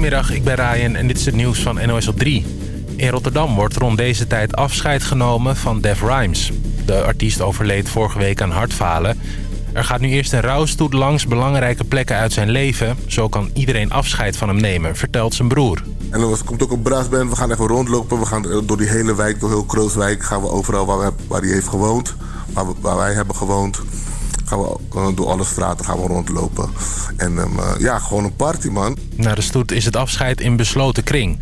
Goedemiddag, ik ben Ryan en dit is het nieuws van NOS op 3. In Rotterdam wordt rond deze tijd afscheid genomen van Def Rhymes. De artiest overleed vorige week aan hartfalen. Er gaat nu eerst een rouwstoet langs belangrijke plekken uit zijn leven. Zo kan iedereen afscheid van hem nemen, vertelt zijn broer. En er komt ook een brassband, we gaan even rondlopen. We gaan door die hele wijk, door heel Krooswijk, gaan we overal waar, hij heeft gewoond. Waar wij hebben gewoond gaan we eh, door alle straten gaan we rondlopen. En um, ja, gewoon een party, man. Na de stoet is het afscheid in besloten kring.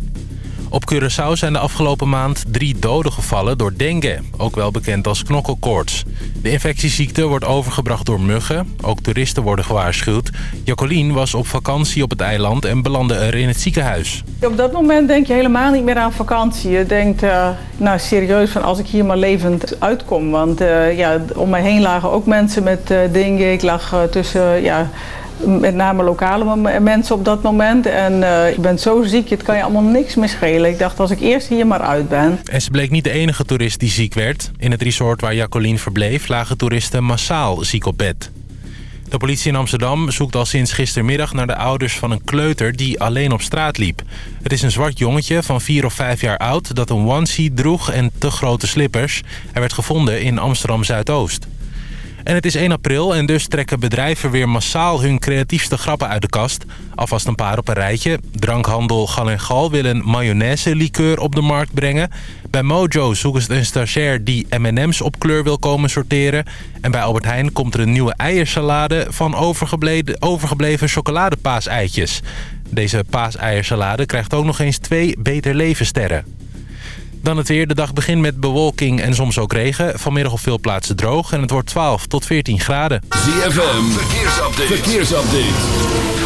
Op Curaçao zijn de afgelopen maand drie doden gevallen door dengue, ook wel bekend als knokkelkoorts. De infectieziekte wordt overgebracht door muggen, ook toeristen worden gewaarschuwd. Jacqueline was op vakantie op het eiland en belandde er in het ziekenhuis. Op dat moment denk je helemaal niet meer aan vakantie. Je denkt, uh, nou serieus, van als ik hier maar levend uitkom. Want uh, ja, om mij heen lagen ook mensen met uh, dengue. Ik lag tussen... Ja, met name lokale mensen op dat moment. En uh, je bent zo ziek, het kan je allemaal niks meer schelen. Ik dacht, als ik eerst hier maar uit ben. En ze bleek niet de enige toerist die ziek werd. In het resort waar Jacqueline verbleef lagen toeristen massaal ziek op bed. De politie in Amsterdam zoekt al sinds gistermiddag naar de ouders van een kleuter die alleen op straat liep. Het is een zwart jongetje van 4 of 5 jaar oud dat een onesie droeg en te grote slippers. Hij werd gevonden in Amsterdam-Zuidoost. En het is 1 april en dus trekken bedrijven weer massaal hun creatiefste grappen uit de kast. Alvast een paar op een rijtje. Drankhandel Gal en Gal wil een mayonaise likeur op de markt brengen. Bij Mojo zoeken ze een stagiair die M&M's op kleur wil komen sorteren. En bij Albert Heijn komt er een nieuwe eiersalade van overgebleven, chocoladepaaseitjes. Deze paaseiersalade krijgt ook nog eens twee Beter Leven sterren. Dan het weer. De dag begint met bewolking en soms ook regen. Vanmiddag op veel plaatsen droog en het wordt 12 tot 14 graden. ZFM, verkeersupdate. verkeersupdate.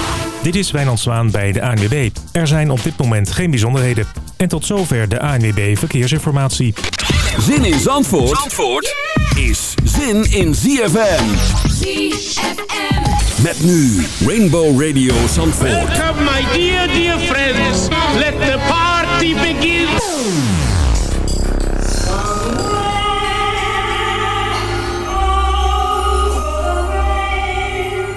Dit is Wijnand Zwaan bij de ANWB. Er zijn op dit moment geen bijzonderheden. En tot zover de ANWB Verkeersinformatie. Zin in Zandvoort, Zandvoort is zin in ZFM. ZFM. Met nu Rainbow Radio Zandvoort. Welcome my dear, dear friends. Let the party begin.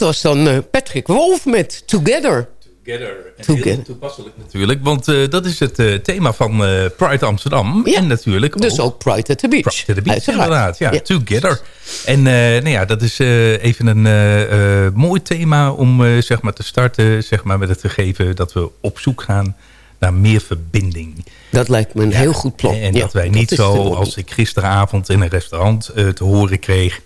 Dat was dan uh, Patrick Wolf met Together. Together. Together. Heel toepasselijk natuurlijk. Want uh, dat is het uh, thema van Pride Amsterdam. Ja, en natuurlijk dus ook, Pride at the Beach. Pride at the Beach, inderdaad. Ja, ja, Together. En nou ja, dat is even een mooi thema om zeg maar te starten. Zeg maar met het gegeven dat we op zoek gaan naar meer verbinding. Dat lijkt me een heel goed plan. En dat wij niet zo, als ik gisteravond in een restaurant te horen kreeg...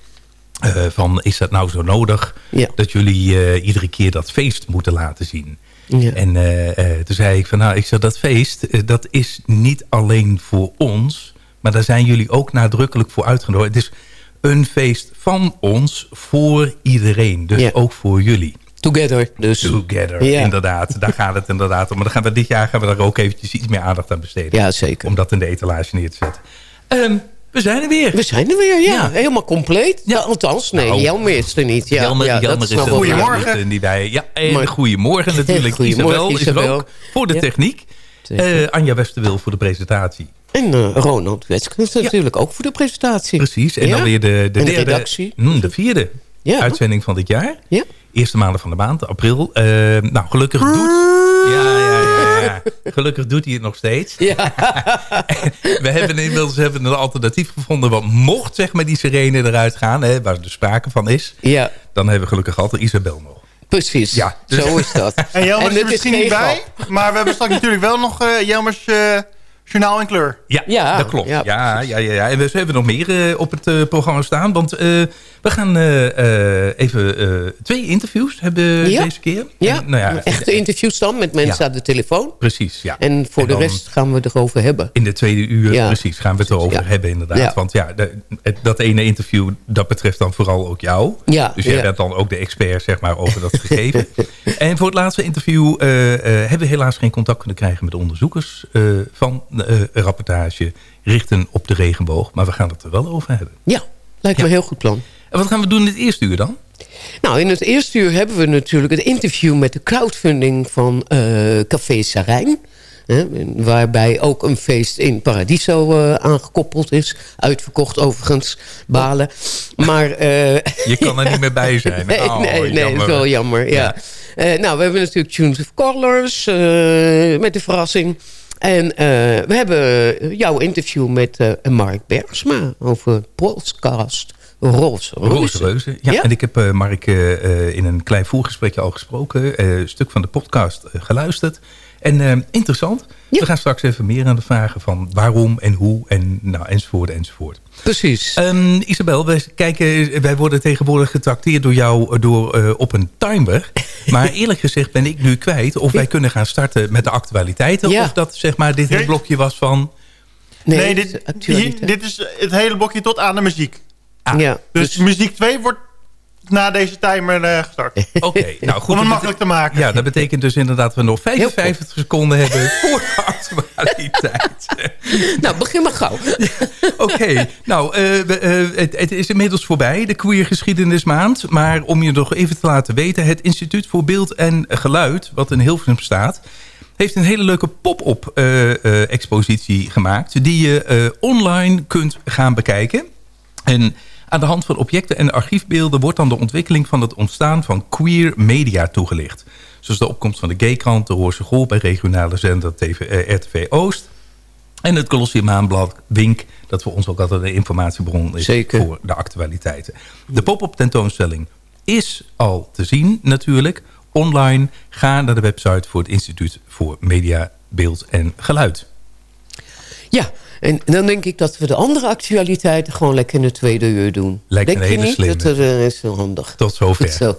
Uh, van is dat nou zo nodig ja. dat jullie uh, iedere keer dat feest moeten laten zien. Ja. En uh, toen zei ik van nou, ik zeg dat feest, dat is niet alleen voor ons, maar daar zijn jullie ook nadrukkelijk voor uitgenodigd. Het is een feest van ons voor iedereen, dus ja. ook voor jullie. Together dus. Together, inderdaad. Daar gaat het inderdaad om. Maar dan gaan we dit jaar gaan we daar ook eventjes iets meer aandacht aan besteden. Ja, zeker. Om dat in de etalage neer te zetten. Um, we zijn er weer. We zijn er weer, ja. ja. Helemaal compleet. Ja. Althans, nee, nou, Jelmer is er niet. Ja, Jelmer, ja, Jelmer is er Goedemorgen. Niet bij. Ja, en goedemorgen natuurlijk. Goedemorgen, Isabel, Isabel is er ook voor de techniek. Uh, Anja Westerwil voor de presentatie. En uh, Ronald Wetskens natuurlijk ook voor de presentatie. Precies. En dan weer de, de, en de derde, redactie. Mm, de vierde uitzending van dit jaar. Ja. Eerste maanden van de maand, april. Uh, nou, gelukkig doet... Ja, ja, ja, ja. Gelukkig doet hij het nog steeds. Ja. we hebben inmiddels hebben een alternatief gevonden. Want mocht zeg maar die sirene eruit gaan, hè, waar er sprake van is... Ja. dan hebben we gelukkig altijd Isabel nog. Precies, ja. zo is dat. En Jelmers is er misschien niet bij, maar we hebben straks natuurlijk wel nog uh, Jelmers... Uh, Journaal in kleur. Ja, ja dat klopt. Ja, ja, ja, ja, ja. En we hebben nog meer uh, op het uh, programma staan. Want uh, we gaan even twee interviews hebben ja. deze keer. Ja, en, nou ja echte interviews dan met mensen ja. aan de telefoon. Precies, ja. En voor en de rest gaan we het erover hebben. In de tweede uur, ja. precies, gaan we het erover hebben inderdaad. Want ja, de, het, dat ene interview, dat betreft dan vooral ook jou. Ja, dus jij bent dan ook de expert zeg maar, over dat gegeven. en voor het laatste interview hebben we helaas geen contact kunnen krijgen met onderzoekers van rapportage richten op de regenboog. Maar we gaan het er wel over hebben. Ja, lijkt me een heel goed plan. En wat gaan we doen in het eerste uur dan? Nou, in het eerste uur hebben we natuurlijk het interview met de crowdfunding van uh, Café Sarijn. Hè, waarbij ook een feest in Paradiso uh, aangekoppeld is. Uitverkocht overigens, balen. Maar, uh, Je kan er niet meer bij zijn. nee, oh, nee, nee dat is wel jammer. Ja. ja. Nou, we hebben natuurlijk Tunes of Colors met de verrassing. En uh, we hebben jouw interview met uh, Mark Bergsma over podcast Roze Reuzen. Roze Reuzen, ja. ja. En ik heb uh, Mark in een klein voorgesprekje al gesproken. een stuk van de podcast geluisterd. En interessant. Ja. We gaan straks even meer aan de vragen van waarom en hoe en nou, enzovoort enzovoort. Precies. Um, Isabel, wij, kijken, wij worden tegenwoordig getrakteerd door jou door, uh, op een timer. Maar eerlijk gezegd ben ik nu kwijt of wij kunnen gaan starten met de actualiteiten. Ja. Of dat zeg maar dit blokje was van... Nee, nee dit, hier, dit is het hele blokje tot aan de muziek. Ah, ja, dus, dus muziek 2 wordt na deze timer uh, gestart. Oké, okay, nou goed. Om het makkelijk te maken. Ja, dat betekent dus inderdaad dat we nog 55 seconden hebben voor de actualiteit. nou, begin maar gauw. Oké, okay, nou, uh, we, uh, het, het, is inmiddels voorbij, de queer geschiedenismaand. Maar om je nog even te laten weten, het Instituut voor Beeld en Geluid, wat in Hilversum staat heeft een hele leuke pop-up uh, expositie gemaakt... die je online kunt gaan bekijken. En aan de hand van objecten en archiefbeelden wordt dan de ontwikkeling van het ontstaan van queer media toegelicht. Zoals de opkomst van de gaykrant, de Hoorse Golf bij regionale zender TV, eh, RTV Oost. En het Colosseum Maanblad Wink, dat voor ons ook altijd een informatiebron is Zeker. voor de actualiteiten. De pop-up tentoonstelling is al te zien natuurlijk, online. Ga naar de website voor het Instituut voor Media, Beeld en Geluid. Ja, en dan denk ik dat we de andere actualiteiten gewoon lekker in de tweede uur doen. Lijkt denk een hele je niet? slimme. Dat uh, is wel handig. Tot zover. Zo.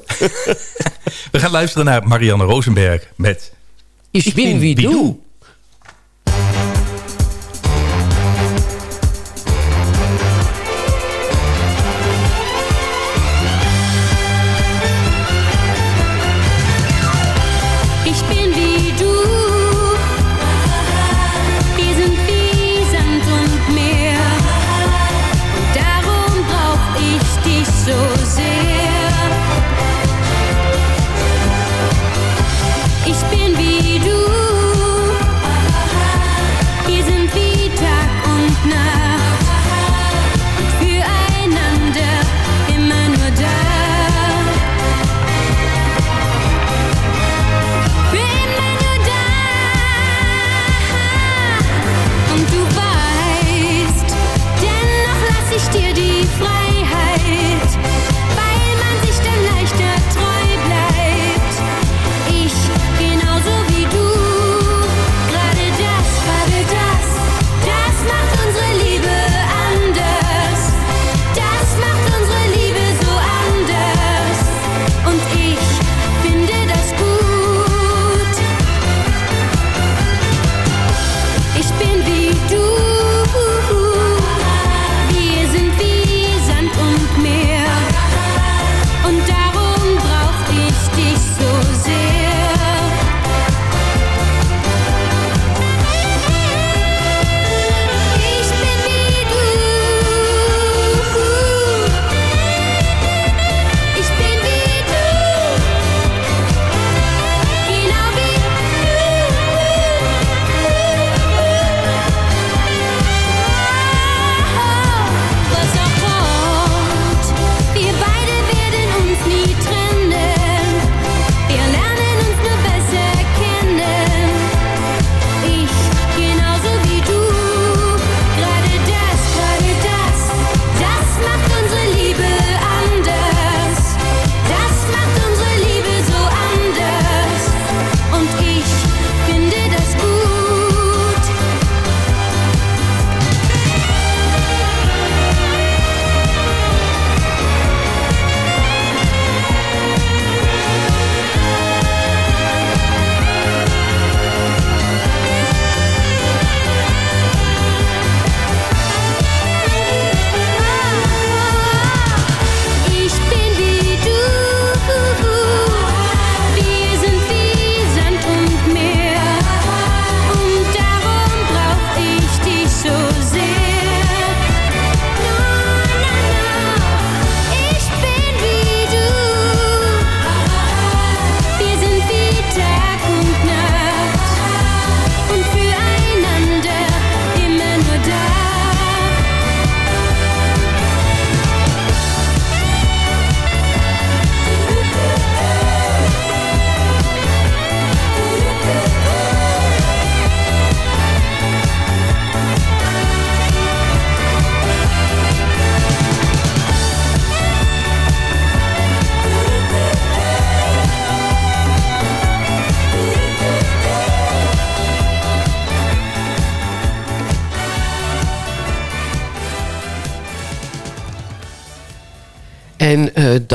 we gaan luisteren naar Marianne Rosenberg met... Ich bin wie.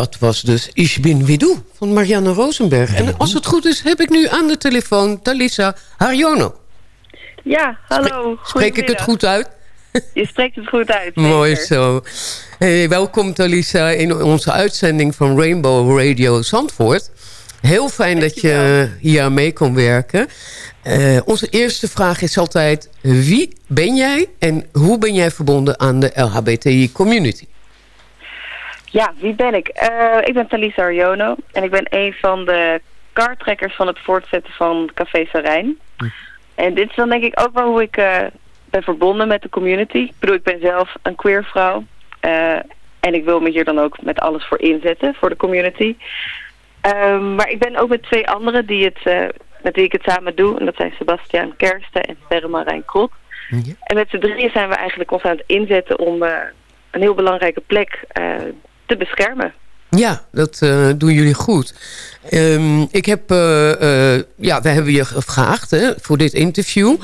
Dat was dus Ich bin wie du van Marianne Rosenberg. En als het goed is, heb ik nu aan de telefoon Talisa Harjono. Ja, hallo. Spreek ik het goed uit? Je spreekt het goed uit. Mooi zo. Hey, welkom Talisa in onze uitzending van Rainbow Radio Zandvoort. Heel fijn dat je hier aan mee kon werken. Eh, onze eerste vraag is altijd... wie ben jij en hoe ben jij verbonden aan de LHBTI-community? Ja, wie ben ik? Eh, ik ben Talisa Arjono en ik ben een van de kartrekkers van het voortzetten van Café Sarijn. En dit is dan denk ik ook wel hoe ik eh, ben verbonden met de community. Ik bedoel, ik ben zelf een queer vrouw. eh, en ik wil me hier dan ook met alles voor inzetten, voor de community. Ehm, maar ik ben ook met twee anderen die het, met wie ik het samen doe. En dat zijn Sebastiaan Kersten en Sterre Marijn Krot. En met z'n drieën zijn we eigenlijk ons aan het inzetten om een heel belangrijke plek te beschermen. Ja, dat eh, doen jullie goed. Ehm, ik heb, eh, eh, ja, we hebben je gevraagd hè, voor dit interview.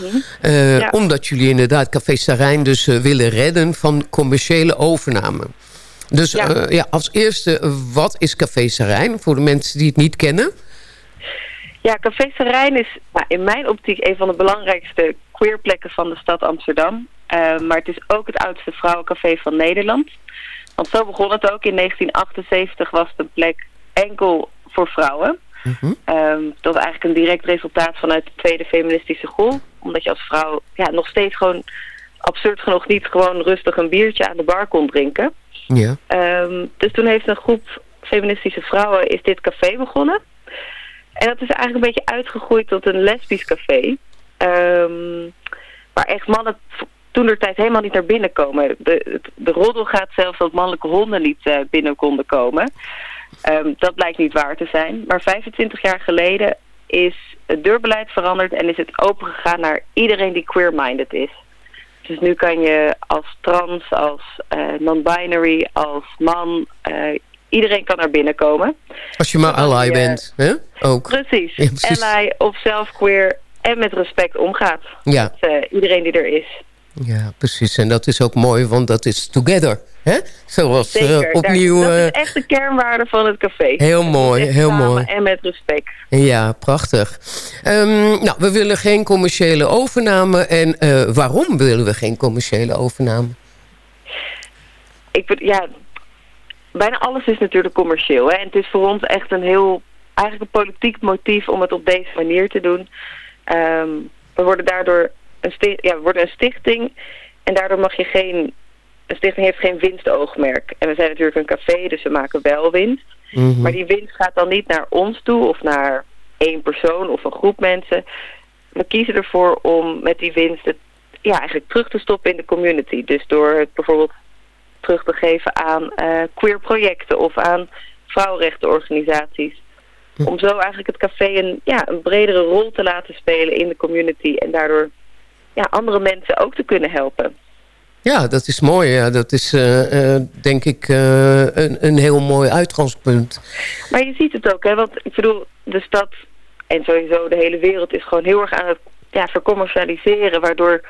Ja. Omdat jullie inderdaad Café Sarijn dus willen redden van commerciële overname. Dus ja. ja, als eerste, wat is Café Sarijn? Voor de mensen die het niet kennen. Ja, Café Serijn is nou, in mijn optiek een van de belangrijkste queerplekken van de stad Amsterdam. Maar het is ook het oudste vrouwencafé van Nederland. Want zo begon het ook. In 1978 was een plek enkel voor vrouwen. Ehm, dat was eigenlijk een direct resultaat vanuit de tweede feministische golf. Omdat je als vrouw ja, nog steeds gewoon absurd genoeg niet gewoon rustig een biertje aan de bar kon drinken. Ja. Ehm, dus toen heeft een groep feministische vrouwen is dit café begonnen. En dat is eigenlijk een beetje uitgegroeid tot een lesbisch café. Ehm, waar echt mannen toen de tijd helemaal niet naar binnen komen. De, de roddel gaat zelfs dat mannelijke honden niet eh, binnen konden komen. Ehm, dat blijkt niet waar te zijn. Maar 25 jaar geleden is het deurbeleid veranderd en is het opengegaan naar iedereen die queer-minded is. Dus nu kan je als trans, als eh, non-binary, als man, eh, iedereen kan naar binnen komen. Als je maar ally je- bent. Hè? Ook. Precies. Ja, precies. Ally of zelf queer en met respect omgaat. Ja. Met iedereen die er is. Ja, precies. En dat is ook mooi, want dat is together. Hè? Zoals eh, Zeker. Opnieuw... dat eh, is echt de kernwaarde van het café. Heel mooi, heel mooi. En met respect. Ja, prachtig. Ehm, nou, we willen geen commerciële overname. En eh, waarom willen we geen commerciële overname? ik, ja, bijna alles is natuurlijk commercieel. Hè? En het is voor ons echt een heel, eigenlijk een politiek motief om het op deze manier te doen. Ehm, we worden daardoor een, sti- ja, we worden een stichting en daardoor mag je geen, een stichting heeft geen winstoogmerk. En we zijn natuurlijk een café, dus we maken wel winst. Mhm. Maar die winst gaat dan niet naar ons toe of naar één persoon of een groep mensen. We kiezen ervoor om met die winst het ja, eigenlijk terug te stoppen in de community. Dus door het bijvoorbeeld terug te geven aan eh, queer projecten of aan vrouwenrechtenorganisaties. Om zo eigenlijk het café een, ja, een bredere rol te laten spelen in de community en daardoor ja, andere mensen ook te kunnen helpen. Ja, dat is mooi. Ja. Dat is eh, eh, denk ik eh, een, een heel mooi uitgangspunt. Maar je ziet het ook, hè, want ik bedoel, de stad en sowieso de hele wereld is gewoon heel erg aan het ja, vercommercialiseren, waardoor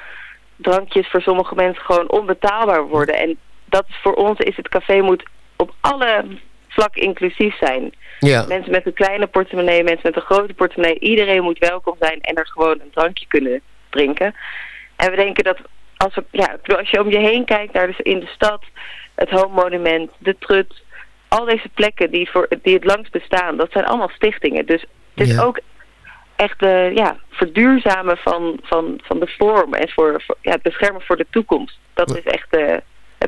drankjes voor sommige mensen gewoon onbetaalbaar worden. En dat is voor ons is het café moet op alle vlakken inclusief zijn. Ja. Mensen met een kleine portemonnee, mensen met een grote portemonnee, iedereen moet welkom zijn en er gewoon een drankje kunnen drinken. En we denken dat als, we, ja, als je om je heen kijkt naar de, in de stad, het Home Monument, de Trut, al deze plekken die, voor, die het langst bestaan, dat zijn allemaal stichtingen. Dus het is Ja. ook echt de ja, verduurzamen van, van, van de vorm en voor, voor ja, het beschermen voor de toekomst. Dat is echt eh,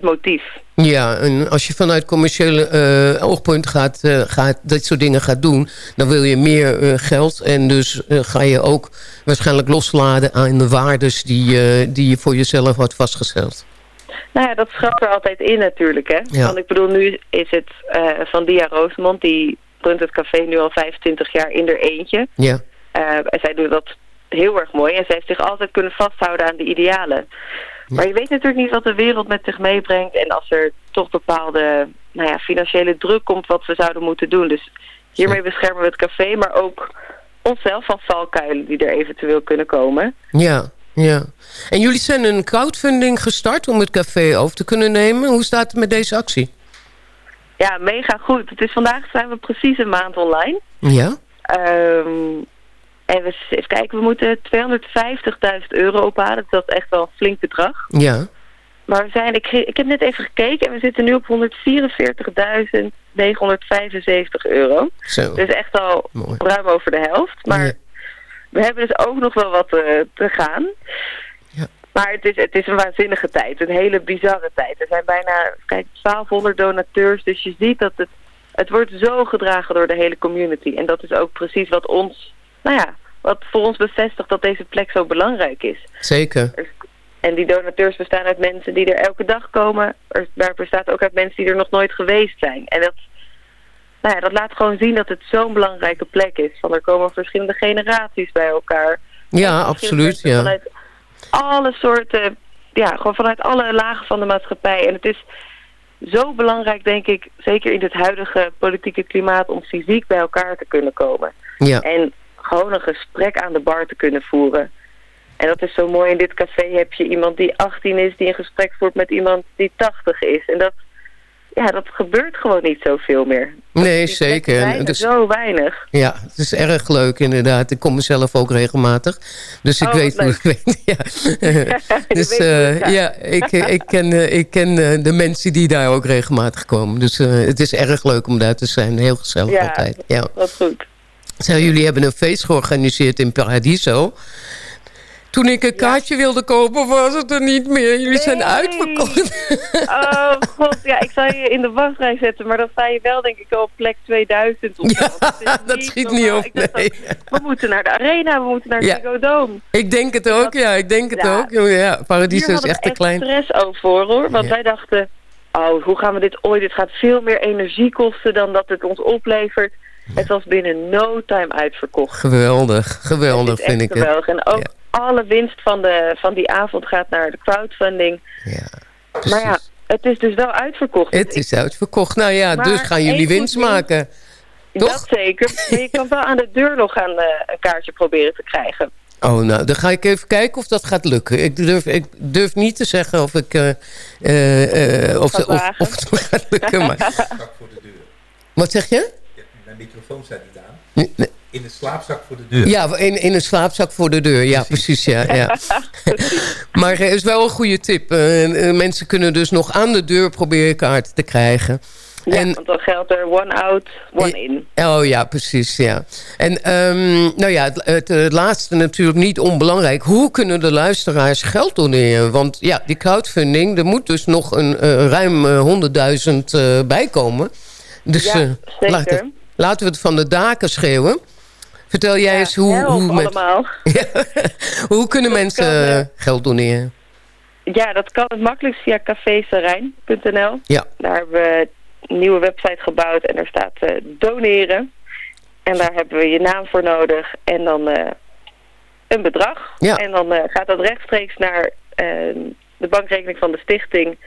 het motief. Ja, en als je vanuit commerciële eh, oogpunt gaat, eh, gaat, dit soort dingen gaat doen... dan wil je meer eh, geld en dus ga je ook waarschijnlijk losladen aan de waardes die, die je voor jezelf had vastgesteld. Nou ja, dat schat er altijd in natuurlijk, hè. Ja. Want ik bedoel, nu is het van Dia Rosemond, die runt het café nu al 25 jaar in er eentje. Ja, en zij doet dat heel erg mooi en zij heeft zich altijd kunnen vasthouden aan de idealen. Maar je weet natuurlijk niet wat de wereld met zich meebrengt en als er toch bepaalde nou ja, financiële druk komt wat we zouden moeten doen. Dus hiermee beschermen we het café, maar ook onszelf van valkuilen die er eventueel kunnen komen. ja, ja. En jullie zijn een crowdfunding gestart om het café over te kunnen nemen. Hoe staat het met deze actie? Ja, mega goed. Het is vandaag zijn we precies een maand online. Ja? Ehm, en we, even kijken, we moeten 250.000 euro ophalen. Dat is echt wel een flink bedrag. Ja. Maar we zijn, ik, ik heb net even gekeken en we zitten nu op 144.975 euro. Zo. Dus echt al ruim over de helft. Maar we hebben dus ook nog wel wat eh, te gaan. Maar het is, het is een waanzinnige tijd. Een hele bizarre tijd. Er zijn bijna kijk, 1200 donateurs. Dus je ziet dat het, het wordt zo gedragen door de hele community. En dat is ook precies wat ons, nou ja, wat voor ons bevestigt dat deze plek zo belangrijk is. Zeker. En die donateurs bestaan uit mensen die er elke dag komen. Er, daar bestaat ook uit mensen die er nog nooit geweest zijn. En dat, nou ja, dat laat gewoon zien dat het zo'n belangrijke plek is. Van er komen verschillende generaties bij elkaar. Ja, absoluut. Ja. Vanuit alle soorten, ja, gewoon vanuit alle lagen van de maatschappij. En het is zo belangrijk, denk ik, zeker in het huidige politieke klimaat, om fysiek bij elkaar te kunnen komen. Ja. En gewoon een gesprek aan de bar te kunnen voeren. En dat is zo mooi. In dit café heb je iemand die 18 is, die een gesprek voert met iemand die 80 is. En dat, ja, dat gebeurt gewoon niet zoveel meer. Nee, zeker. Dus- Zo weinig. Ja, het is erg leuk inderdaad. Ik kom mezelf ook regelmatig. Dus ik Oh, weet hoe ik weet. Ja. dus eh, ja, ik, ik ken, eh, ik ken eh, de mensen die daar ook regelmatig komen. Dus het is erg leuk om daar te zijn. Heel gezellig Ja, altijd. Ja. wat goed. Zo, jullie hebben een feest georganiseerd in Paradiso. Toen ik een kaartje wilde kopen, was het er niet meer. Jullie zijn uitverkocht. Oh god, ja, ik zou je in de wachtrij zetten, maar dan sta je wel denk ik al op plek 2000. Of zo. Dat, is dat schiet normaal. niet op, nee. ook, we moeten naar de arena, we moeten naar de Ja. Dome. Ik denk het ook, ja. Ik denk het Ja. ook. Ja, Paradiso Hier is echt te klein. we stress over hoor, want Ja. wij dachten, oh, hoe gaan we dit ooit, dit gaat veel meer energie kosten dan dat het ons oplevert. Het was binnen no time uitverkocht. Geweldig, geweldig vind ik het. geweldig. En ook alle winst van, de, van die avond gaat naar de crowdfunding. maar ja, het is dus wel uitverkocht. Het is uitverkocht. Nou ja, Maar dus gaan jullie winst maken. Dat zeker. Maar je kan wel aan de deur nog aan, eh, een kaartje proberen te krijgen. Oh, nou, dan ga ik even kijken of dat gaat lukken. Ik durf, ik durf niet te zeggen of, ik, eh, eh, eh, of, of, of het gaat lukken. Maar... Wat zeg je? Microfoon staat niet aan. Nee. In de slaapzak voor de deur. Ja, in, in een slaapzak voor de deur. Ja, precies. ja, ja. maar het is wel een goede tip. Eh, eh, mensen kunnen dus nog aan de deur proberen kaarten te krijgen. Ja, En, want dan geldt er one out, one in. Oh ja, precies, ja. En ehm, nou ja, het, het, het laatste natuurlijk niet onbelangrijk. Hoe kunnen de luisteraars geld doneren? Want ja, die crowdfunding, er moet dus nog een eh, ruim eh, 100.000 eh bijkomen. Dus Ja, eh, zeker. Laten, we het van de daken schreeuwen. Vertel jij eens hoe, Help hoe, met- allemaal. hoe kunnen mensen kan, eh, eh, geld doneren? Ja, dat kan het makkelijkst via cafésarijn.nl. Ja. Daar hebben we een nieuwe website gebouwd en daar staat eh, doneren. En daar hebben we je naam voor nodig en dan een bedrag. Ja. En dan gaat dat rechtstreeks naar de bankrekening van de stichting.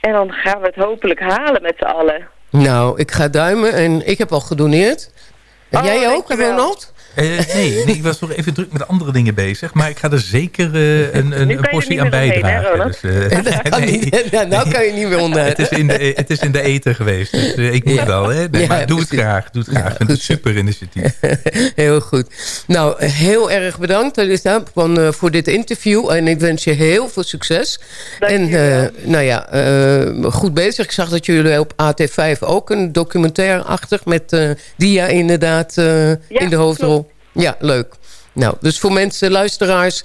En dan gaan we het hopelijk halen met z'n allen. Nou, ik ga duimen en ik heb al gedoneerd. Heb Oh, jij ook. Ronald? Eh, nee, nee, ik was nog even druk met andere dingen bezig. Maar ik ga er zeker eh, een, een, Nu een kan je portie aan bijdragen. Dus, eh, kan nee. niet. Ja, nou kan je niet meer onder. Het is in de, het is in de eten geweest. Dus eh, ik moet Ja. wel. Hè? Nee, Ja, maar doe het graag. Doe het graag. Ik vind het super initiatief. Heel goed. Nou, heel erg bedankt van, eh, voor dit interview. En ik wens je heel veel succes. en eh, nou ja, eh, goed bezig. Ik zag dat jullie op AT5 ook een documentaire achter... met eh Dia inderdaad eh, in de hoofdrol. Ja, leuk. Nou, dus voor mensen, luisteraars...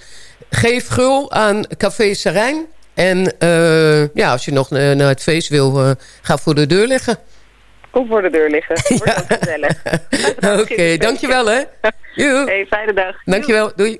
geef gul aan Café Sarijn. En eh, ja, als je nog eh, naar het feest wil, eh, ga voor de deur liggen. Kom voor de deur liggen. Wordt ook gezellig. Oké, dankjewel hè. Joe. Hey, fijne dag. Dankjewel, doei.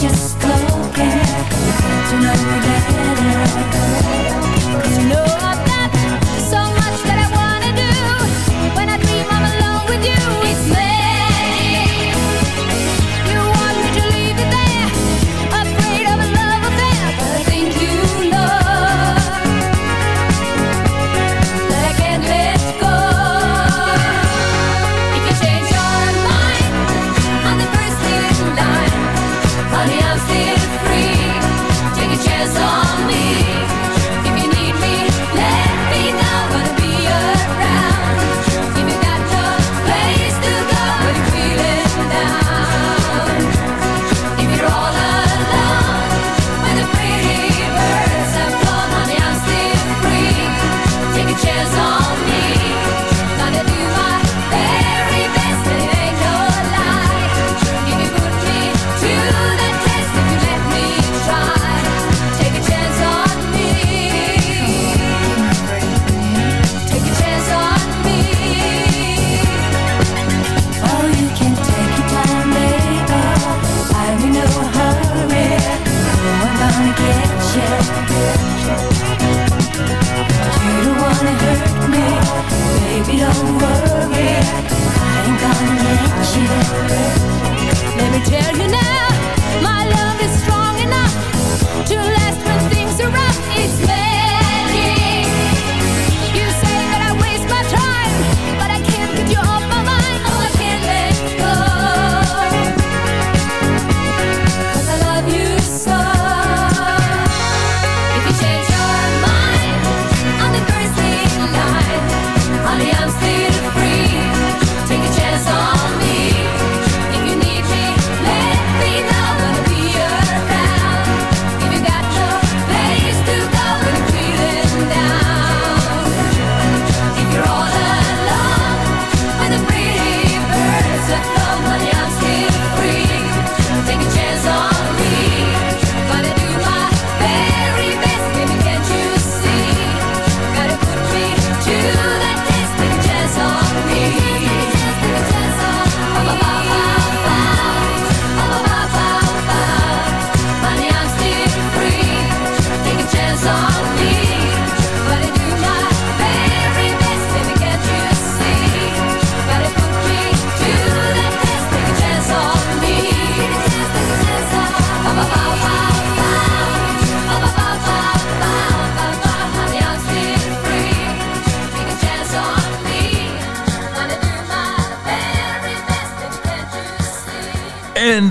just close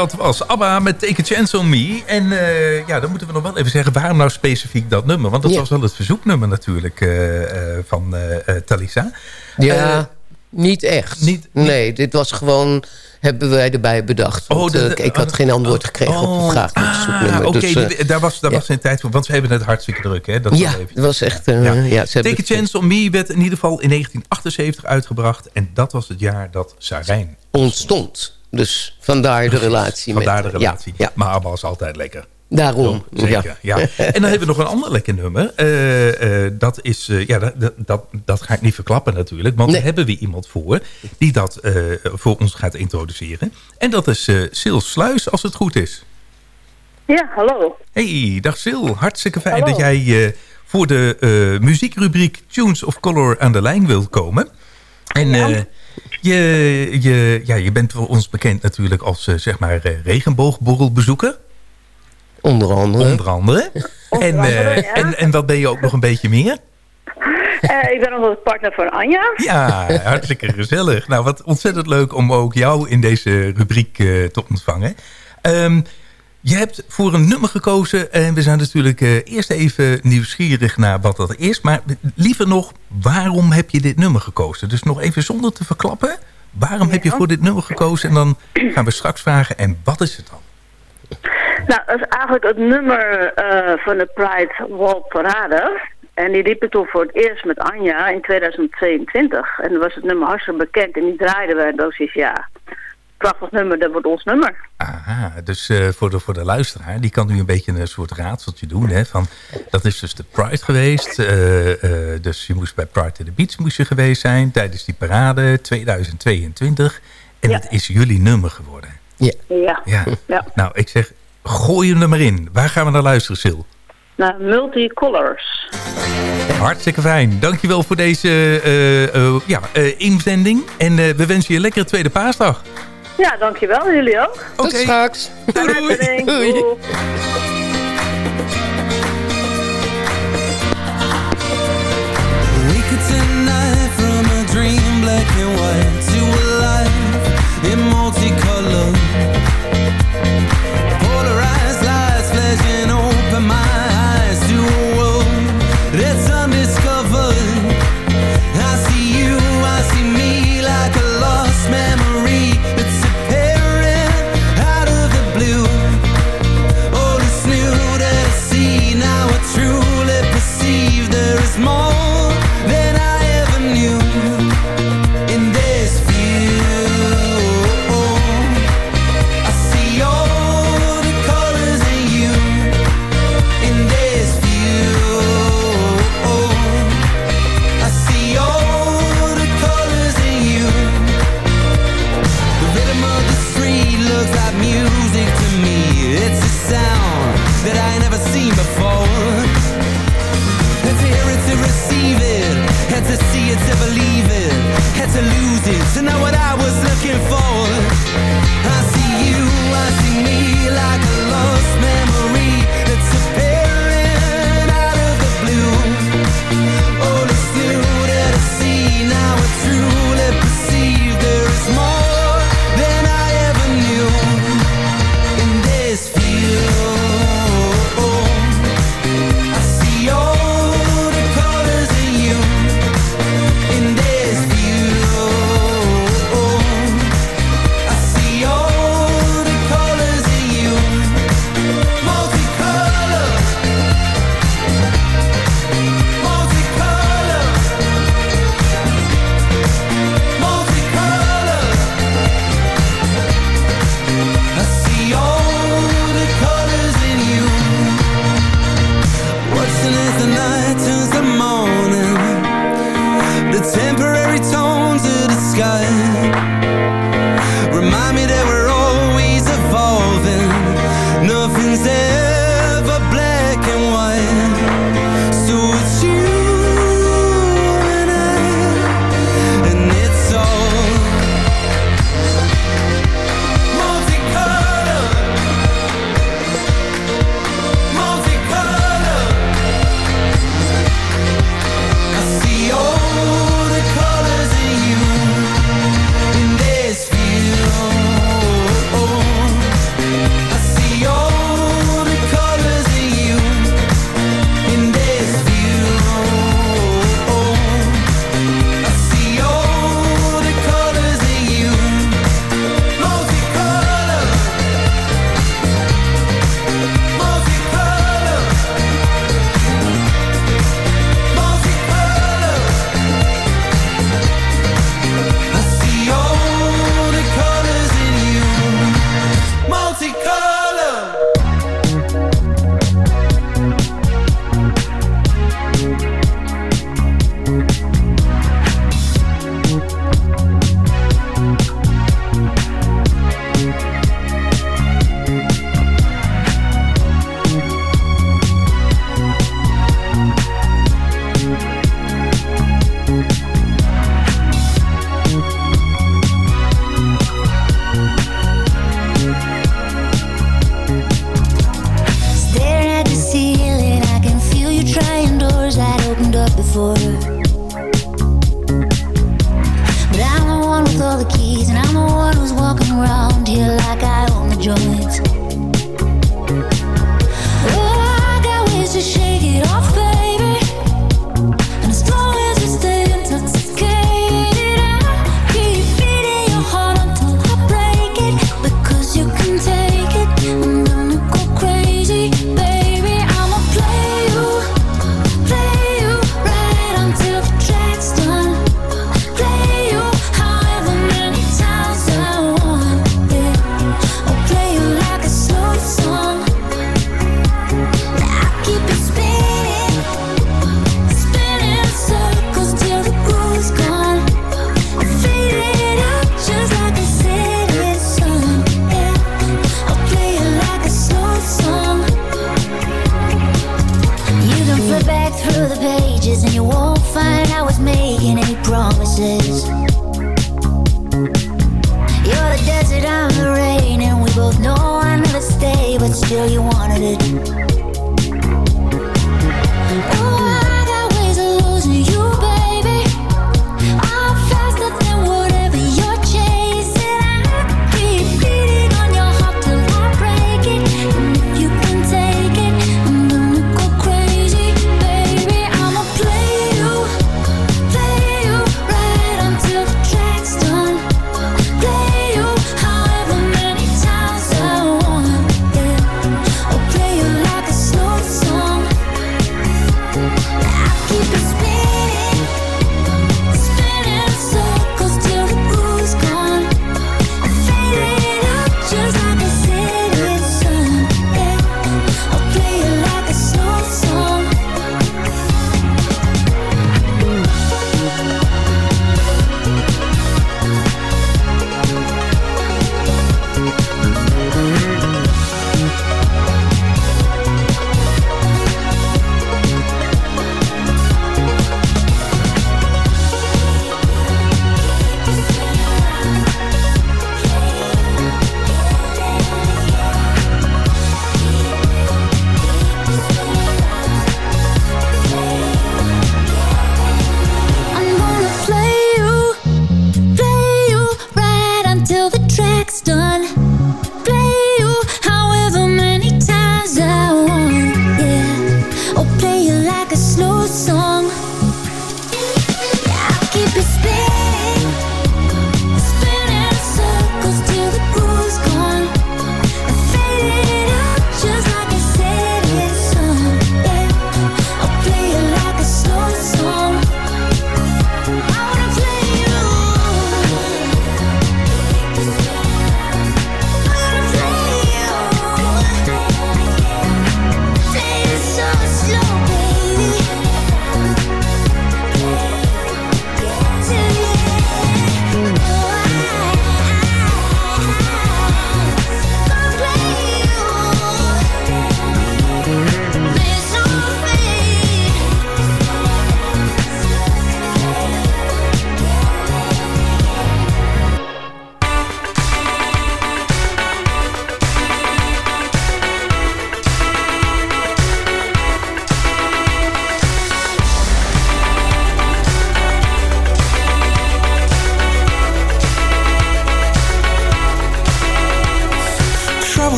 dat was ABBA met Take a Chance on Me. En eh, ja, dan moeten we nog wel even zeggen... waarom nou specifiek dat nummer? Want dat was wel het verzoeknummer natuurlijk eh, eh, van Talisa. Ja, niet echt. Nee, dit was gewoon... Hebben wij erbij bedacht. Want, de- ik had geen antwoord gekregen op Oh, de vraag naar het ah. Oké, dus, daar was, daar ja. was een tijd voor. Want we hebben het hartstikke druk. Hè? Dat Ja, het was echt... eh, ja. ze Take a Chance on Me werd in ieder geval in 1978 uitgebracht. En dat was het jaar dat Sarijn ontstond. Dus vandaar de relatie. Vandaar met, de relatie. Ja, Maar ABBA is altijd lekker. Daarom, Zeker, ja. En dan hebben we nog een ander lekker nummer. Eh, eh, dat is, eh, ja, dat, dat- dat, ga ik niet verklappen natuurlijk. Want daar hebben we iemand voor die dat eh, voor ons gaat introduceren. En dat is eh Sil Sluis, als het goed is. Ja, hallo. Hey, dag Sil. Hartstikke fijn Hallo. dat jij eh, voor de eh, muziekrubriek Tunes of Color aan de lijn wilt komen. En eh, je, je, ja, je bent voor ons bekend natuurlijk als eh, zeg maar eh, regenboogborrelbezoeker. Onder andere. Onder andere. en, eh, en, en wat ben je ook nog een beetje meer? Eh, ik ben nog de partner van Anja. Ja, hartstikke gezellig. Nou, wat ontzettend leuk om ook jou in deze rubriek eh, te ontvangen. Ehm, je hebt voor een nummer gekozen en we zijn natuurlijk eh, eerst even nieuwsgierig naar wat dat is. Maar liever nog, waarom heb je dit nummer gekozen? Dus nog even zonder te verklappen, waarom heb je voor dit nummer gekozen? En dan gaan we straks vragen, en wat is het dan? Nou, dat is eigenlijk het nummer eh, van de Pride Walk Parade. En die liepen toen voor het eerst met Anja in 2022. En dan was het nummer hartstikke bekend en die draaiden we. En dat is ja, prachtig nummer, dat wordt ons nummer. Aha, dus eh, voor, de, voor de luisteraar, die kan nu een beetje een soort raadseltje doen. Hè, van, dat is dus de Pride geweest. eh, eh, dus je moest bij Pride in the Beach moest je geweest zijn tijdens die parade 2022. En het is jullie nummer geworden. Ja. Ja. Ja. Ja. Nou, ik zeg, gooi hem er maar in. Waar gaan we naar luisteren, Sil? Nou, multicolors. Hartstikke fijn. Dankjewel voor deze eh, eh, ja, eh, inzending. En eh, we wensen je een lekkere tweede paasdag. Ja, dankjewel. Jullie ook. Tot straks. Doei. Doei. Doei. We could tonight from a dream black and white to a life in multicolor.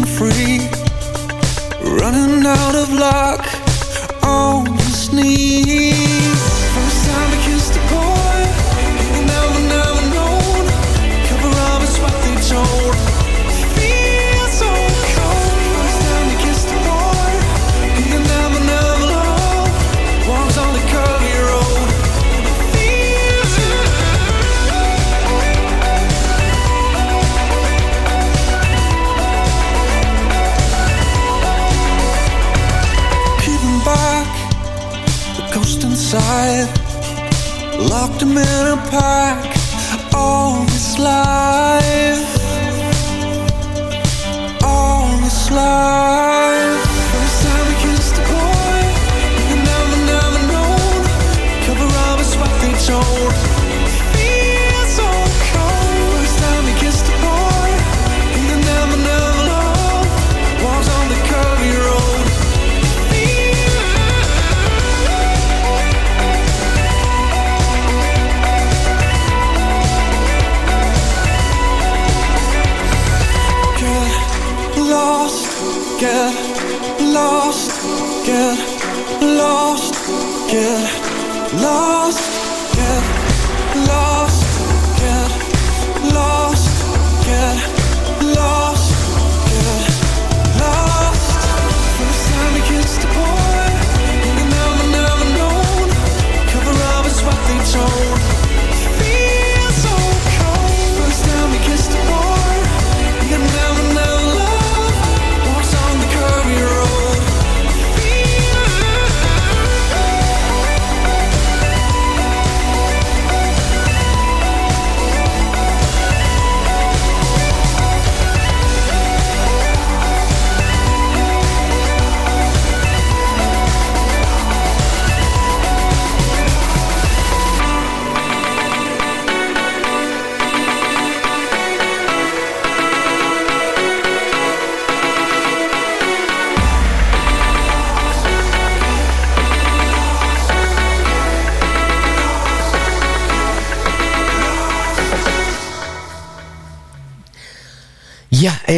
and free, running out of luck on his knees. First time I kissed. inside Locked him in a pack All this life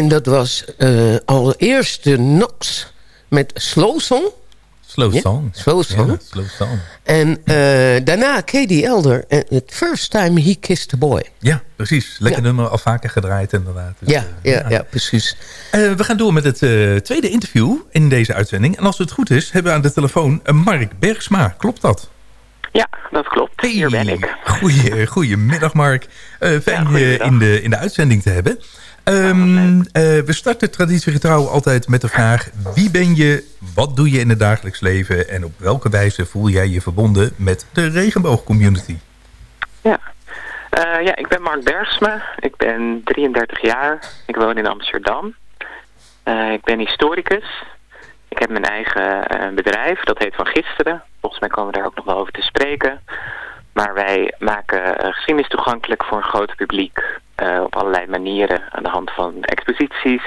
en dat was uh, allereerst de Nox met Slow Song. Slow Song. Ja, slow Song. Ja, slow song. En uh, daarna Katie Elder en The First Time He Kissed a Boy. Ja, precies. Lekker nummer, al vaker gedraaid inderdaad. Dus, ja, uh, ja, ja, precies. we gaan door met het tweede interview in deze uitzending. En als het goed is, hebben we aan de telefoon Mark Bergsma. Klopt dat? Ja, dat klopt. Hey, Hier ben ik. Goeie, goedemiddag Mark. fijn ja, je in de, in de uitzending te hebben. Um, uh, we starten traditiegetrouw altijd met de vraag... wie ben je, wat doe je in het dagelijks leven... en op welke wijze voel jij je verbonden met de regenboogcommunity? Ja. Uh, ja, ik ben Mark Bergsma. Ik ben 33 jaar. Ik woon in Amsterdam. Uh, ik ben historicus. Ik heb mijn eigen bedrijf. Dat heet Van Gisteren. Volgens mij komen we daar ook nog wel over te spreken. Maar wij maken geschiedenis toegankelijk voor een groot publiek. Uh, op allerlei manieren. Aan de hand van exposities,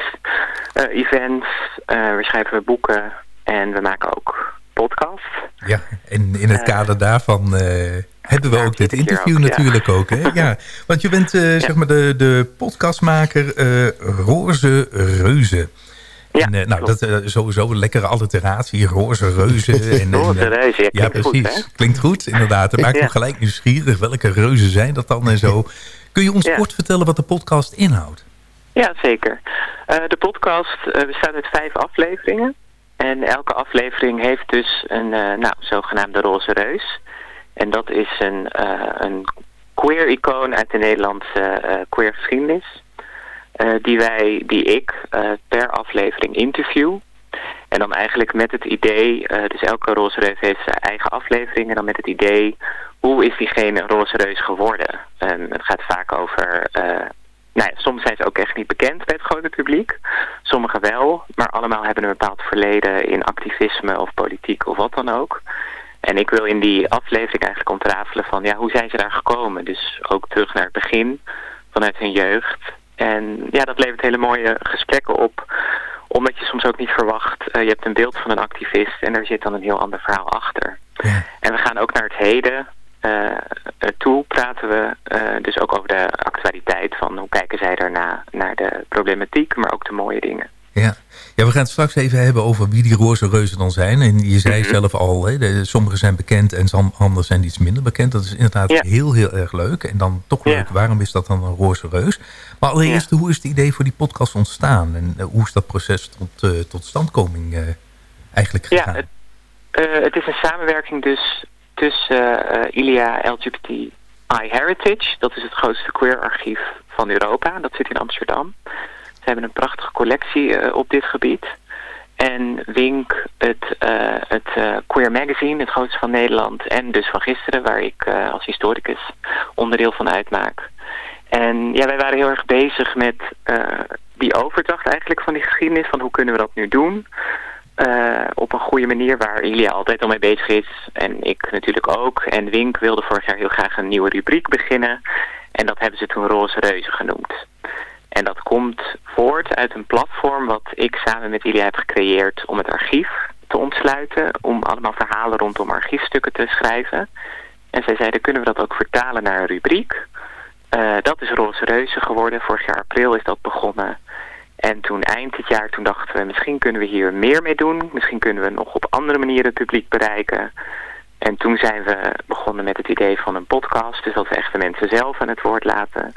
uh, events. Uh, we schrijven boeken en we maken ook podcasts. Ja, en in het kader daarvan hebben we ook dit interview ook, natuurlijk ja. ook. Hè? Ja, want je bent zeg maar de, de podcastmaker Roze Reuzen. Ja, en, uh, nou, dat uh, sowieso een lekkere alliteratie, roze reuzen. En, roze reuzen, ja, ja precies. Goed, klinkt goed, inderdaad. Dat maakt me gelijk nieuwsgierig. Welke reuzen zijn dat dan en zo? Kun je ons kort vertellen wat de podcast inhoudt? Ja, zeker. De podcast bestaat uit vijf afleveringen. En elke aflevering heeft dus een nou, zogenaamde roze reus. En dat is een, een queer-icoon uit de Nederlandse queer geschiedenis. Uh, die, wij, die ik uh, per aflevering interview. En dan eigenlijk met het idee, uh, dus elke roze reus heeft zijn eigen aflevering. En dan met het idee, hoe is diegene een roze reus geworden? Um, het gaat vaak over, nou ja, soms zijn ze ook echt niet bekend bij het grote publiek. Sommigen wel, maar allemaal hebben een bepaald verleden in activisme of politiek of wat dan ook. En ik wil in die aflevering eigenlijk ontrafelen van, ja, hoe zijn ze daar gekomen? Dus ook terug naar het begin, vanuit hun jeugd. En ja, dat levert hele mooie gesprekken op. Omdat je soms ook niet verwacht, uh, je hebt een beeld van een activist en er zit dan een heel ander verhaal achter. Ja. En we gaan ook naar het heden uh, toe, praten we uh, dus ook over de actualiteit van hoe kijken zij daarna naar de problematiek, maar ook de mooie dingen. Ja. ja, we gaan het straks even hebben over wie die roze reuzen dan zijn. En je zei Mhm. zelf al, hè, sommige zijn bekend en anderen zijn iets minder bekend. Dat is inderdaad Ja. heel, heel erg leuk. En dan toch leuk, Ja. waarom is dat dan een roze reus? Maar allereerst, hoe is het idee voor die podcast ontstaan? En uh, hoe is dat proces tot, uh, tot standkoming uh, eigenlijk gegaan? Ja, het, uh, het is een samenwerking dus tussen ILIA LGBTI Heritage. Dat is het grootste queer archief van Europa. Dat zit in Amsterdam. Ze hebben een prachtige collectie uh, op dit gebied. En Wink, het, uh, het uh, Queer Magazine, het grootste van Nederland. En dus van gisteren, waar ik als historicus onderdeel van uitmaak. En ja, wij waren heel erg bezig met die overdracht eigenlijk van die geschiedenis. Van hoe kunnen we dat nu doen? op een goede manier waar Ilia altijd al mee bezig is. En ik natuurlijk ook. En Wink wilde vorig jaar heel graag een nieuwe rubriek beginnen. En dat hebben ze toen Roze Reuzen genoemd. En dat komt voort uit een platform wat ik samen met Ilia heb gecreëerd om het archief te ontsluiten. Om allemaal verhalen rondom archiefstukken te schrijven. En zij zeiden, kunnen we dat ook vertalen naar een rubriek? Uh, dat is Roze Reuzen geworden. Vorig jaar april is dat begonnen. En toen eind dit jaar, toen dachten we, misschien kunnen we hier meer mee doen. Misschien kunnen we nog op andere manieren het publiek bereiken. En toen zijn we begonnen met het idee van een podcast. Dus dat we echt de mensen zelf aan het woord laten.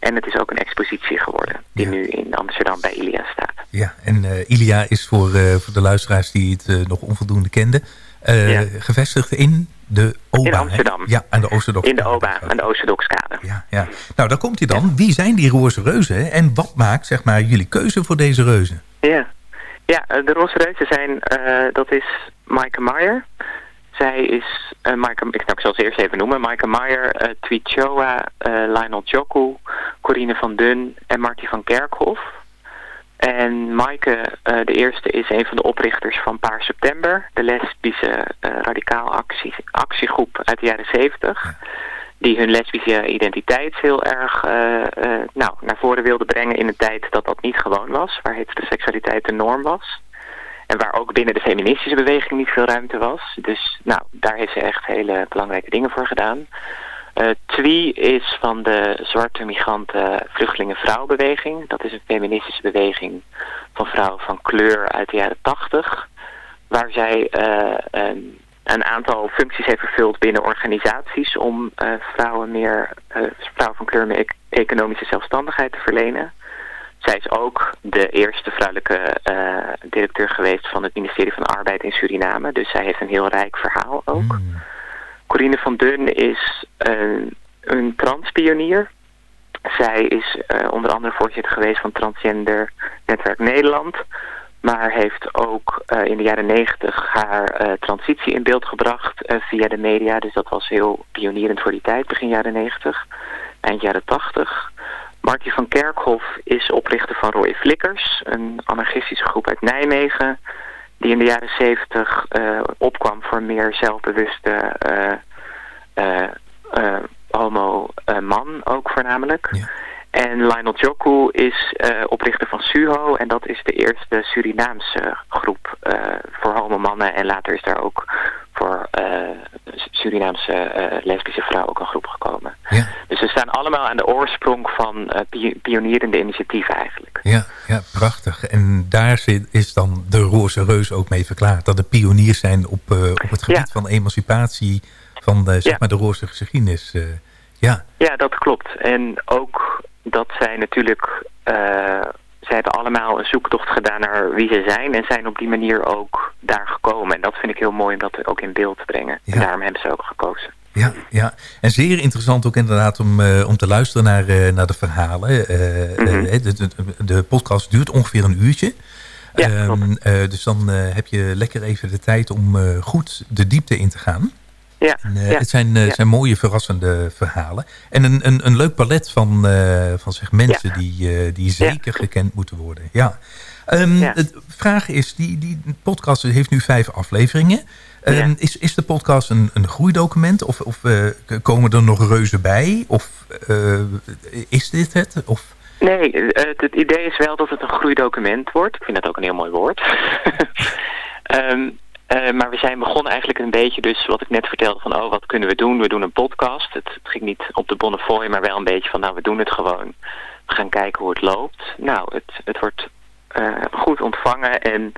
En het is ook een expositie geworden die ja. nu in Amsterdam bij Ilia staat. Ja, en uh, Ilia is voor, uh, voor de luisteraars die het uh, nog onvoldoende kenden... Ja. gevestigd in de OBA. In Amsterdam. Hè? Ja, aan de Oosterdoks. In de OBA, aan de Oosterdokskade. Ja, ja. Nou, daar komt hij dan. Ja. Wie zijn die roze reuzen en wat maakt zeg maar, jullie keuze voor deze reuzen? Ja, ja de roze reuzen zijn, dat is Maaike Maier... Zij is, uh, Maaike, ik, nou, ik zal ze eerst even noemen, Maaike Maier, uh, Twichoa, uh, Lionel Joku, Corine van Dun en Marty van Kerkhoff. En Maaike, de eerste, is een van de oprichters van Paar September, de lesbische radicaal actie, actiegroep uit de jaren zeventig. Die hun lesbische identiteit heel erg nou, naar voren wilde brengen in een tijd dat dat niet gewoon was, waar heteroseksualiteit de norm was. En waar ook binnen de feministische beweging niet veel ruimte was. Dus nou, daar heeft ze echt hele belangrijke dingen voor gedaan. Eh TWI is van de Zwarte Migranten Vluchtelingen Vrouwenbeweging. Dat is een feministische beweging van vrouwen van kleur uit de jaren 80. Waar zij eh, een, een aantal functies heeft vervuld binnen organisaties om eh, vrouwen, meer, vrouwen van kleur meer e- economische zelfstandigheid te verlenen. Zij is ook de eerste vrouwelijke eh, directeur geweest van het ministerie van Arbeid in Suriname. Dus zij heeft een heel rijk verhaal ook. Corine van Dun is een, een transpionier. Zij is eh, onder andere voorzitter geweest van Transgender Netwerk Nederland. Maar heeft ook eh, in de jaren negentig haar transitie in beeld gebracht via de media. Dus dat was heel pionierend voor die tijd, begin jaren negentig, eind jaren tachtig. Markie van Kerkhof is oprichter van Roy Flikkers, een anarchistische groep uit Nijmegen. Die in de jaren zeventig eh, opkwam voor meer zelfbewuste eh, eh, eh, homo-man ook voornamelijk. En Lionel Joku is eh, oprichter van SUHO en dat is de eerste Surinaamse groep eh, voor homomannen. En later is daar ook voor eh, Surinaamse lesbische vrouwen ook een groep gekomen. Dus we staan allemaal aan de oorsprong van pi- pionierende initiatieven eigenlijk. Ja, ja, prachtig. En daar zit, is dan de roze reus ook mee verklaard. Dat de pioniers zijn op, op het gebied van emancipatie van de, zeg maar de roze geschiedenis. ja, Ja, dat klopt. En ook dat zij natuurlijk... eh, zij hebben allemaal een zoektocht gedaan naar wie ze zijn... en zijn op die manier ook daar gekomen. En dat vind ik heel mooi om dat ook in beeld te brengen. En daarom hebben ze ook gekozen. ja, ja. En zeer interessant ook inderdaad om, eh, om te luisteren naar, eh, naar de verhalen. Eh, de, de, de podcast duurt ongeveer een uurtje. Ehm, eh, dus dan heb je lekker even de tijd om goed de diepte in te gaan. Ja, En, eh, ja, Het zijn, eh, ja. zijn mooie, verrassende verhalen. En een, een, een leuk palet van, eh, van zeg, mensen die, die zeker gekend moeten worden. Ja. Ehm, De vraag is, die, die podcast heeft nu vijf afleveringen. Ehm, is, is de podcast een, een groeidocument? Of, of komen er nog reuzen bij? Of is dit het? Of... Nee, het, het idee is wel dat het een groeidocument wordt. Ik vind dat ook een heel mooi woord. Ehm, eh, maar we zijn begonnen eigenlijk een beetje dus wat ik net vertelde van oh wat kunnen we doen? We doen een podcast. Het, het ging niet op de Bonnefoy, maar wel een beetje van nou we doen het gewoon. We gaan kijken hoe het loopt. Nou, het, het wordt eh, goed ontvangen en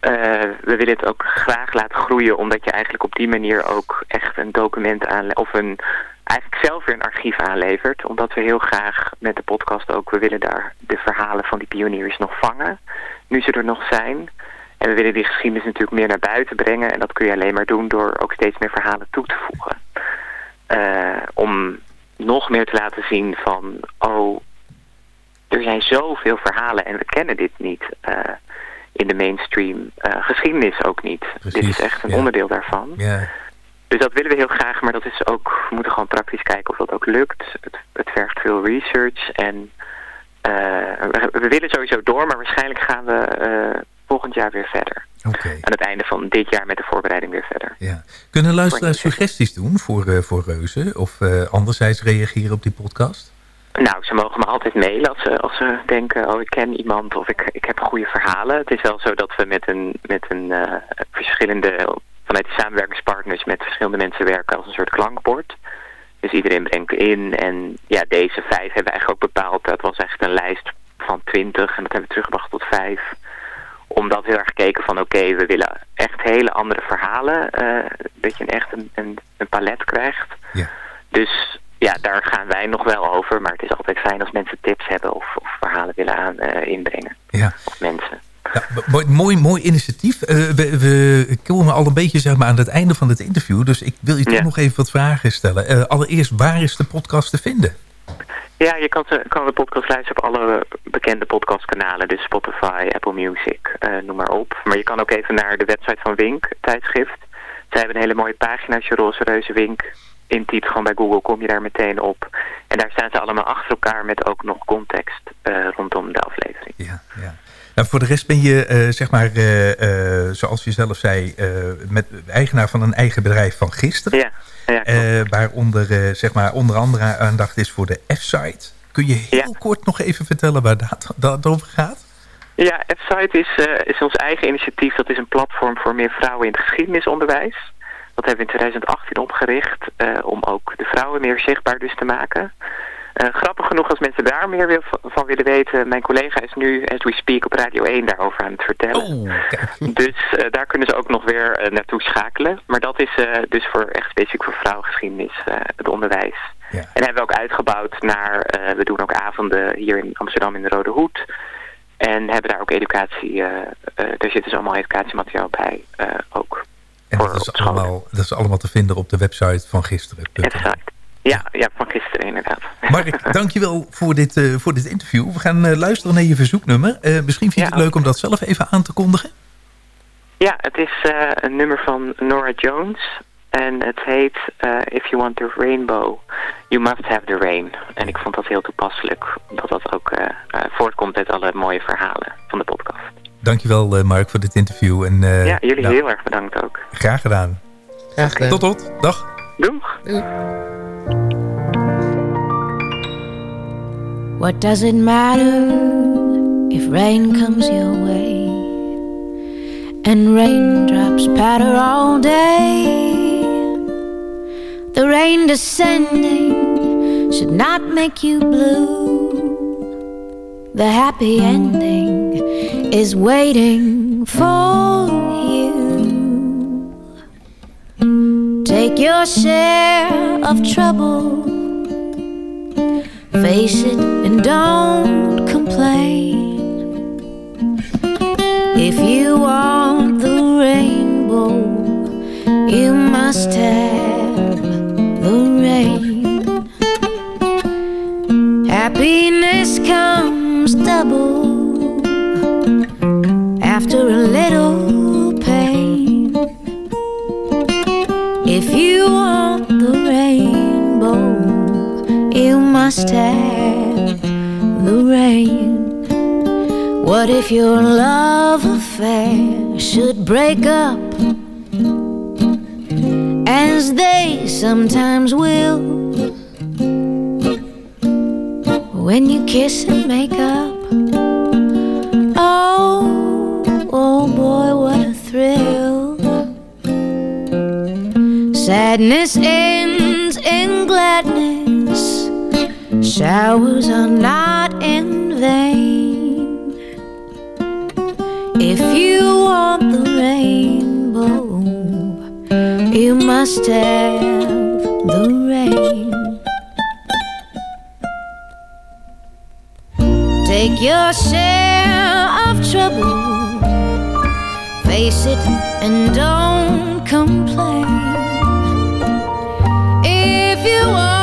eh, we willen het ook graag laten groeien omdat je eigenlijk op die manier ook echt een document aan of een eigenlijk zelf weer een archief aanlevert. Omdat we heel graag met de podcast ook, we willen daar de verhalen van die pioniers nog vangen. Nu ze er nog zijn. En we willen die geschiedenis natuurlijk meer naar buiten brengen. En dat kun je alleen maar doen door ook steeds meer verhalen toe te voegen. Eh, om nog meer te laten zien van, oh, er zijn zoveel verhalen en we kennen dit niet eh, in de mainstream eh, geschiedenis ook niet. dit is echt een onderdeel daarvan. Ja. Dus dat willen we heel graag, maar dat is ook, we moeten gewoon praktisch kijken of dat ook lukt. Het, het vergt veel research en we, we willen sowieso door, maar waarschijnlijk gaan we volgend jaar weer verder. Oké. Aan het einde van dit jaar met de voorbereiding weer verder. Ja. Kunnen luisteraars suggesties doen voor, eh, voor reuzen? Of eh, anderzijds reageren op die podcast? Nou, ze mogen me altijd mailen als ze, als ze denken, oh ik ken iemand of ik, ik heb goede verhalen. Het is wel zo dat we met een, met een eh, verschillende, vanuit de samenwerkingspartners met verschillende mensen werken als een soort klankbord. Dus iedereen brengt in en ja, deze vijf hebben we eigenlijk ook bepaald. Dat was echt een lijst van twintig en dat hebben we teruggebracht tot vijf. Omdat we heel erg gekeken van oké, we willen echt hele andere verhalen. eh, dat je echt een, een, een palet krijgt. Ja. Dus ja, daar gaan wij nog wel over. Maar het is altijd fijn als mensen tips hebben of, of verhalen willen aan eh, inbrengen. Ja. Of mensen. Mooi, mooi, mooi initiatief. Eh, we, we komen al een beetje zeg maar, aan het einde van het interview. Dus ik wil je toch nog even wat vragen stellen. Allereerst, waar is de podcast te vinden? Ja, je kan, kan de podcast luisteren op alle bekende podcastkanalen. Dus Spotify, Apple Music, eh, noem maar op. Maar je kan ook even naar de website van Wink, tijdschrift. Zij hebben een hele mooie pagina. Als je Roze Reuze Wink intypt, gewoon bij Google kom je daar meteen op. En daar staan ze allemaal achter elkaar met ook nog context eh, rondom de aflevering. Nou, voor de rest ben je, eh, zeg maar, eh, eh, zoals je zelf zei, eh, met eigenaar van een eigen bedrijf van gisteren. Ja, ja Eh, waaronder, eh, zeg maar, onder andere aandacht is voor de F-site. Kun je heel kort nog even vertellen waar dat, dat over gaat? Ja, F-Site is, eh, is ons eigen initiatief. Dat is een platform voor meer vrouwen in het geschiedenisonderwijs. Dat hebben we in 2018 opgericht om ook de vrouwen meer zichtbaar dus te maken. Eh, grappig genoeg als mensen daar meer wil, van willen weten. Mijn collega is nu, as we speak, op Radio 1 daarover aan het vertellen. Oh, dus eh, daar kunnen ze ook nog weer eh, naartoe schakelen. Maar dat is dus voor echt specifiek voor vrouwengeschiedenis het onderwijs. En hebben we ook uitgebouwd naar, we doen ook avonden hier in Amsterdam in de Rode Hoed. En hebben daar ook educatie, er zit dus allemaal educatiemateriaal bij ook. En dat is, allemaal, dat is allemaal te vinden op de website van gisteren. Ja, ja, van gisteren inderdaad. Mark, dankjewel voor dit, eh, voor dit interview. We gaan eh, luisteren naar je verzoeknummer. Eh, misschien vind je het leuk om dat zelf even aan te kondigen. Ja, het is eh, een nummer van Nora Jones. En het heet eh, If You Want the Rainbow, You Must Have the Rain. En ik vond dat heel toepasselijk, dat dat ook voortkomt uit alle mooie verhalen van de podcast. Dankjewel eh, Mark voor dit interview. En, eh, ja, jullie nou, heel erg bedankt ook. Graag gedaan. Graag gedaan. Tot tot. Dag. Doeg. What does it matter if rain comes your way and raindrops patter all day? The rain descending should not make you blue. The happy ending is waiting for you. Take your share of trouble Face it and don't complain. If you want the rainbow, you must have the rain. Happiness comes double after a little pain. If you want must have the rain. What if your love affair should break up? As they sometimes will. When you kiss and make up. Oh, oh boy, what a thrill. Sadness ends in gladness. Showers are not in vain. If you want the rainbow, you must have the rain. Take your share of trouble, face it and don't complain. If you want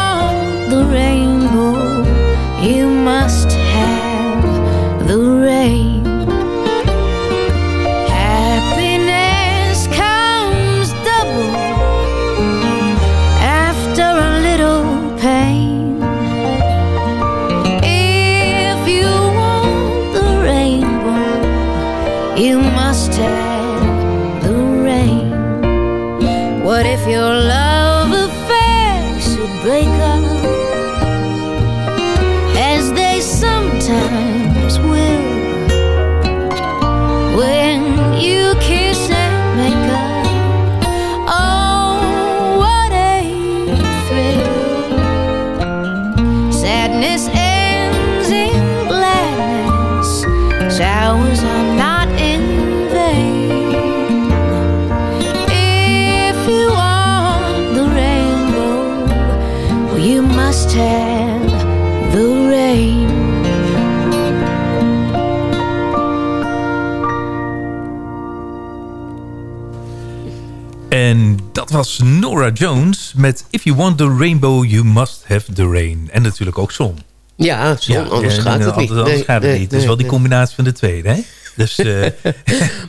Nora Jones met If You Want the Rainbow, You Must Have the Rain. En natuurlijk ook zon. Ja, zon, anders gaat het niet. Anders Nee, gaat het nee, niet. Het is nee, wel die combinatie van de tweede, hè? Dus, eh,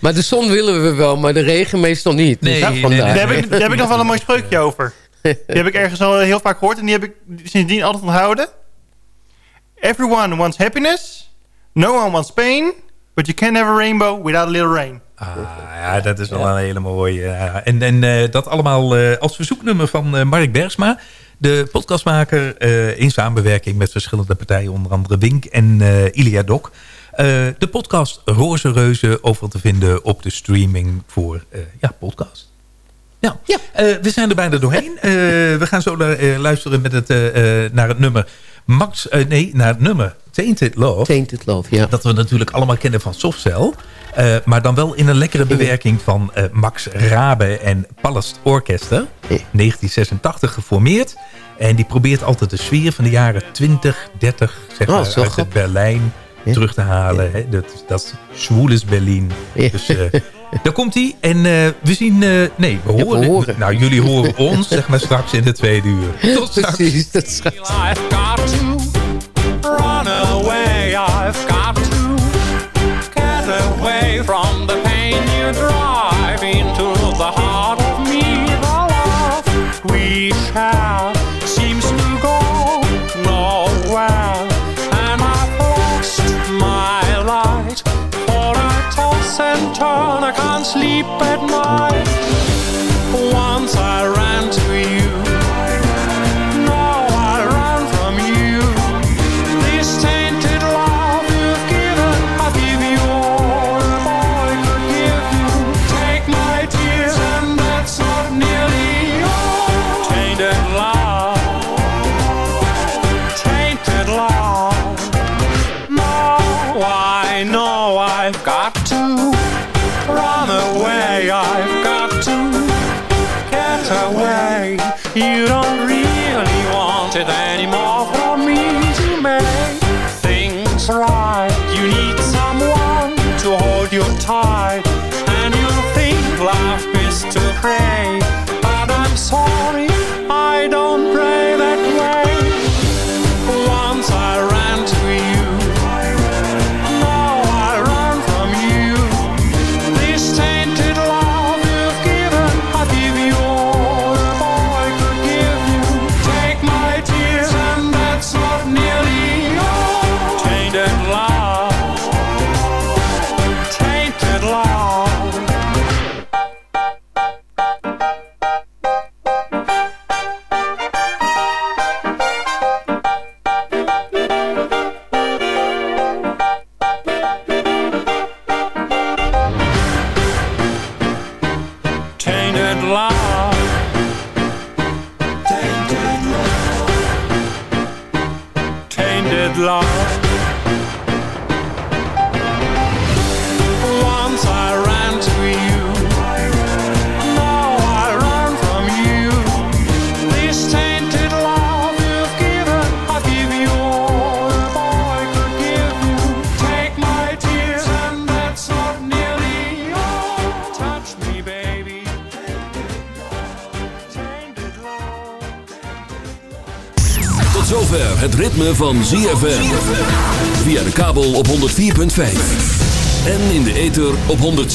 Maar de zon willen we wel, maar de regen meestal niet. Dus Nee. Daar, heb ik, daar heb ik nog wel een mooi spreukje over. Die heb ik ergens al heel vaak gehoord en die heb ik sindsdien altijd onthouden. Everyone wants happiness. No one wants pain. But you can't have a rainbow without a little rain. Ah, ja, dat is wel een hele mooie. ja. En, en eh, dat allemaal eh, als verzoeknummer van eh, Mark Bergsma. De podcastmaker eh, in samenwerking met verschillende partijen. Onder andere Wink en eh Ilia Dok. Eh, de podcast Roze Reuzen overal te vinden op de streaming voor eh, ja, podcast. Ja, Eh, we zijn er bijna doorheen. Eh, we gaan zo eh, luisteren met het, eh, eh, naar het nummer Max, eh, nee, naar het nummer Tainted Love. Tainted Love, ja. Dat we natuurlijk allemaal kennen van Softcell. Eh, maar dan wel in een lekkere bewerking van eh, Max Rabe en Pallast Orchester. 1986 geformeerd. En die probeert altijd de sfeer van de jaren 20, 30 zeg Oh, maar, uit het. Berlijn terug te halen. Hè? Dat, dat is Berlin. Dus eh, daar komt hij. En eh, we zien... eh, nee, we horen, Nou, jullie horen ons zeg maar straks in de tweede uur. Tot straks. Precies, tot straks. Run away. I've got to get away from the pain you drive into the heart of me. The love we share seems to go nowhere, and I've lost my light. I toss and turn, I can't sleep at night.